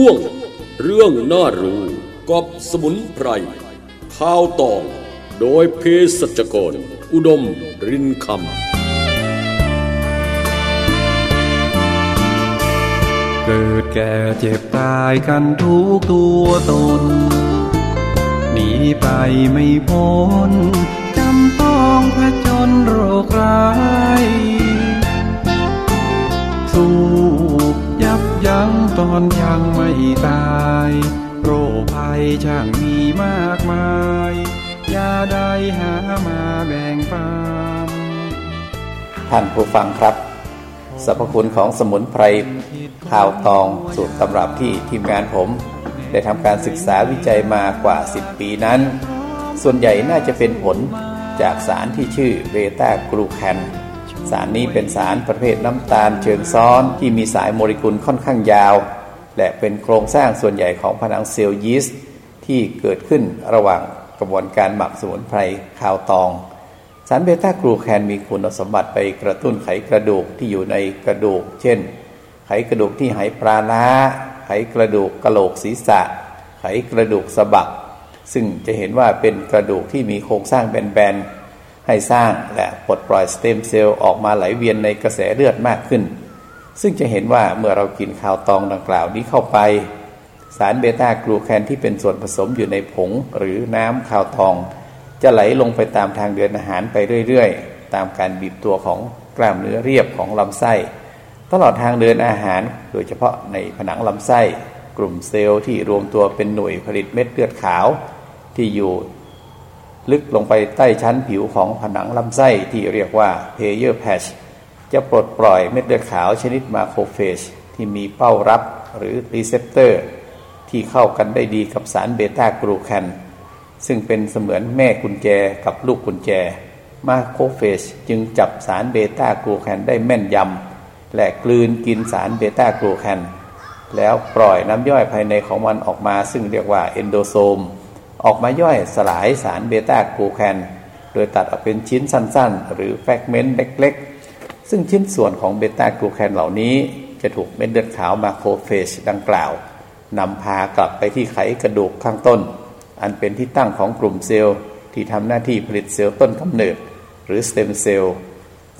ช่วง เรื่องน่ารู้กับสมุนไพรข้าวตองโดยเพศสัจกร อุดมรินคำ เกิดแก่เจ็บตายกันทุกตัวตน หนีไปไม่พ้นจำต้องผจญโรคร้ายสู้ยับยั้งตอนยัง ตาย โรคภัยช่างมีมากมาย ยาใดหามาแบ่งปันท่านผู้ฟังครับสรรพคุณของสมุนไพรข่าวตองสูตรตำรับที่ทีมงานผม ได้ทำการศึกษาวิจัยมากว่า 10 ปีนั้น ส่วนใหญ่น่าจะเป็นผลจากสารที่ชื่อเบต้ากลูแคนสารนี้เป็นสารประเภทน้ำตาลเชิงซ้อนที่มีสายโมเลกุลค่อนข้างยาว และเป็นโครงสร้างส่วนใหญ่ของผนังเซลล์ยีสต์ที่เกิดขึ้นระหว่างกระบวนการหมักสมุนไพรคาวตอง สารเบต้ากลูแคนมีคุณสมบัติไปกระตุ้นไขกระดูกที่อยู่ในกระดูก เช่น ไขกระดูกที่ไหปลาล้าไขกระดูกกระโหลกศีรษะ ไขกระดูกสะบัก ซึ่งจะเห็นว่าเป็นกระดูกที่มีโครงสร้างแบนๆให้สร้างและปลดปล่อยสเต็มเซลล์ออกมาไหลเวียนในกระแสเลือดมากขึ้น ซึ่งจะเห็นว่าเมื่อเรากินข้าวทองดังกล่าวนี้เข้าไป สารเบต้ากลูแคนที่เป็นส่วนผสมอยู่ในผงหรือน้ำข้าวทอง จะไหลลงไปตามทางเดินอาหารไปเรื่อยๆ ตามการบีบตัวของกล้ามเนื้อเรียบของลำไส้ ตลอดทางเดินอาหาร โดยเฉพาะในผนังลำไส้ กลุ่มเซลล์ที่รวมตัวเป็นหน่วยผลิตเม็ดเลือดขาวที่อยู่ลึกลงไปใต้ชั้นผิวของผนังลำไส้ที่เรียกว่า Peyer's Patch จะปลดปล่อยเม็ดเลือดขาวชนิด macrophage ที่มีเป้ารับหรือ receptor ที่เข้ากันได้ดีกับสารเบต้ากลูแคนซึ่งเป็นเสมือนแม่กุญแจกับลูกกุญแจ macrophage จึงจับสารเบต้ากลูแคนได้แม่นยำและกลืนกินสารเบต้ากลูแคนแล้วปล่อยน้ำย่อยภายในของมันออกมา ซึ่งเรียกว่า endosome ออกมาย่อยสลายสารเบต้ากลูแคนโดยตัดออกเป็นชิ้นสั้น ๆ หรือ fragment เล็กๆ ซึ่งชิ้นส่วนของเบต้ากลูแคนเหล่านี้จะถูกเม็ดเลือดขาว macrophage ดังกล่าวนำพากลับไปที่ไขกระดูกข้างต้น อันเป็นที่ตั้งของกลุ่มเซลล์ที่ทำหน้าที่ผลิตเซลล์ต้นกำเนิด หรือสเต็มเซลล์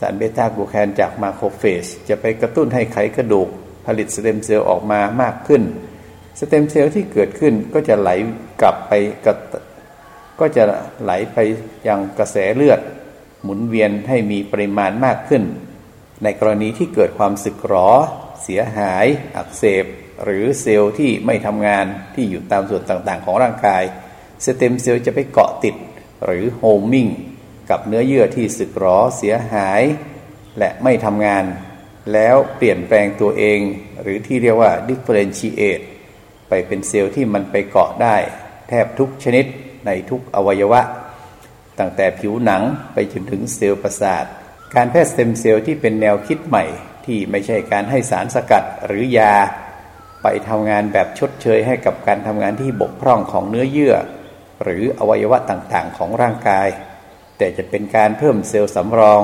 สารเบต้ากลูแคนจาก macrophage จะไปกระตุ้นให้ไขกระดูก ผลิตสเต็มเซลล์ออกมามากขึ้น สเต็มเซลล์ที่เกิดขึ้นก็จะไหลกลับไปกก็จะไหลไปยังกระแสเลือด หมุนเวียนให้มีปริมาณมากขึ้น ในกรณีที่เกิดความสึกหรอ เสียหาย อักเสบ หรือเซลล์ที่ไม่ทำงานที่อยู่ตามส่วนต่างๆ ของร่างกาย สเต็มเซลล์จะไปเกาะติด หรือ homing กับเนื้อเยื่อที่สึกหรอ เสียหาย และไม่ทำงาน แล้วเปลี่ยนแปลงตัวเอง หรือที่เรียกว่า differentiate ไปเป็นเซลล์ที่มันไปเกาะได้ แทบทุกชนิดในทุกอวัยวะ ตั้งแต่ผิวหนังไปจนถึงเซลล์ประสาท การแพทย์สเต็มเซลล์ที่เป็นแนวคิดใหม่ ที่ไม่ใช่การให้สารสกัดหรือยา ไปทำงานแบบชดเชยให้กับการทำงานที่บกพร่องของเนื้อเยื่อ หรืออวัยวะต่างๆ ของร่างกาย แต่จะเป็นการเพิ่มเซลล์สำรอง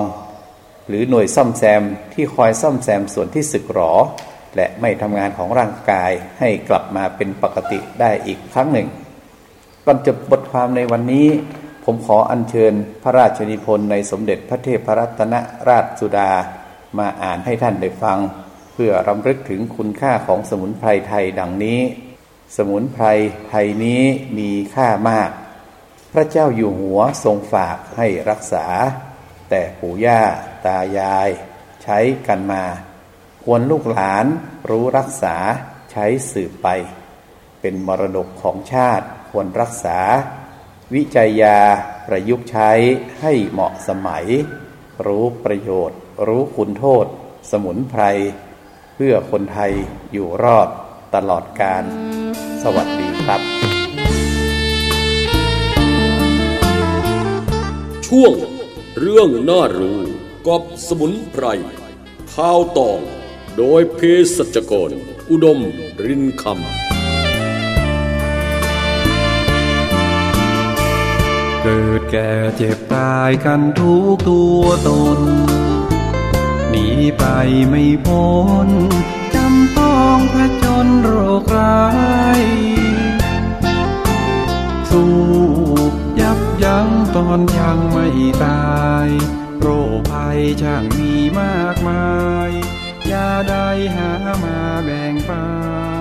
หรือหน่วยซ่อมแซมที่คอยซ่อมแซมส่วนที่สึกหรอ และไม่ทำงานของร่างกายให้กลับมาเป็นปกติได้อีกครั้งหนึ่งก่อนจบบทความในวันนี้ ผมขออัญเชิญพระราชนิพนธ์ในสมเด็จพระเทพรัตนราชสุดา มาอ่านให้ท่านได้ฟัง เพื่อรำลึกถึงคุณค่าของสมุนไพรไทยดังนี้ สมุนไพรไทยนี้มีค่ามาก พระเจ้าอยู่หัวทรงฝากให้รักษา แต่ปู่ย่าตายาย ใช้กันมา ควรลูกหลานรู้รักษาใช้สืบไป เป็นมรดกของชาติควรรักษา วิจัยยาประยุกต์ใช้ให้เหมาะสมัย รู้ประโยชน์ รู้คุณโทษ สมุนไพร เพื่อคนไทยอยู่รอดตลอดการ สวัสดีครับ ช่วง เรื่องน่ารู้กับสมุนไพรข้าวตอง โดยเพศจกร อุดมรินคำ เกิดแก่เจ็บตายกันทุกตัวตน หนีไปไม่พ้นจำต้องผจญโรคร้าย สู้ยับยั้งตอนยังไม่ตาย โรคภัยช่างมีมากมาย ยาใดหามาแบ่งปัน